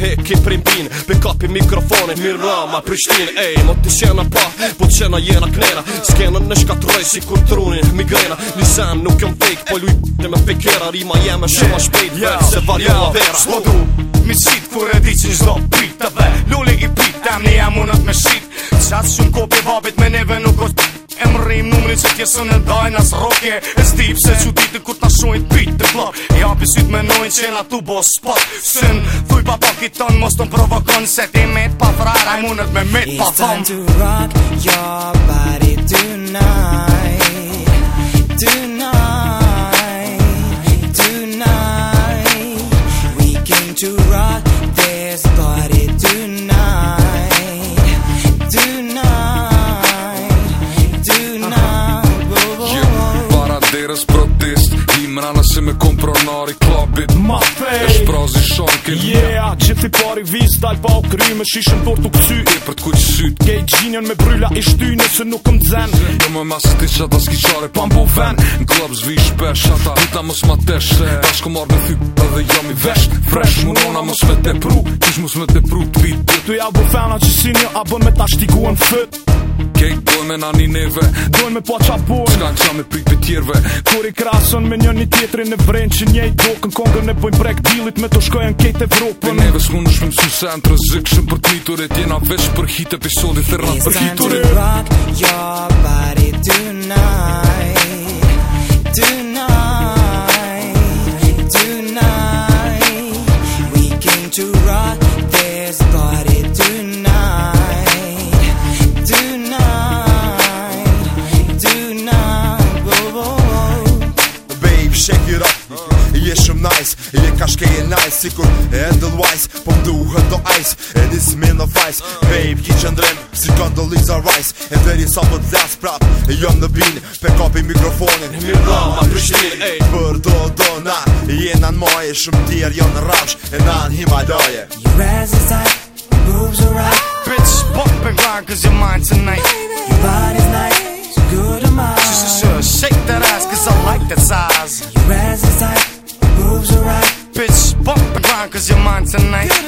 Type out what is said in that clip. heki primpin Pe kapi mikrofonin Mirë rama Prishtin Ej, mo ti qena pa Po qena jena knena Skenën në shkatroj si kur trunin Migrena Nisem nuk jom fake Po lujtë me pekera Rima jeme shumë a shpejt Vërë se varjo vera Sko du Mi qit kur e di që një Luli pritave Lulli i pit Tam një jam unët me shit Qas shumë kopi vabit me neve nuk o Emrim numri që tjesën e dajnë as roke E stip se që ditë kur ta shojnë klap Japi syt me nojnë që tu bo spot Sën, thuj pa pakit ton, mos të provokon Se ti met pa frara, me pa fam It's time rock your body tonight We came to rock this body tonight Tonight, tonight, uh -huh. Para I më rana se me kom pronari klabit Ma fej E shprazi shonke Yeah, që ti pari vis Dal pa o kry me shishën për t'u këty E për t'ku që syt Gej gjinjon me brylla i shty nëse nuk më dzen Do më masë asë ti qata s'ki qare pa më buven Në klab zvi shpesh ata Pita më s'ma tesh Se ta shko marrë me thyp Edhe jam i vesh Fresh më nona më s'me te pru Kish më s'me te pru t'vit Tu ja bufena që si një abon me ta shtiguen fët Kej dojnë me nani neve Dojnë me po qa bojnë Shka në qa me pikë për tjerve Kur i krasën me njën i tjetëri në vrenë Që njej dokën kongën e bojnë brek Dilit me të shkojnë kejt Evropën vropën Për neve s'kun në me mësu se Në të rëzikë për të mitur e tjena Vesh për hit episodit e rrën për hiturit It's time to rock your jo body tonight im shake it up, Je shumë nice, je ka shkeje nice Sikur e ndëll wise, po më duhe do ice E this man of ice, babe ki qëndrem Si këndo liza rice, e veri sa për t'las prap E jom në bin, pe kapi mikrofonin Mi rama prishtin, ej Për do do na, je nan maje Shumë tjerë jo në rash, e nan Himalaje Your ass is tight, your boobs are right Bitch, pop and grind, cause your mind tonight Your body Cause you you're mine tonight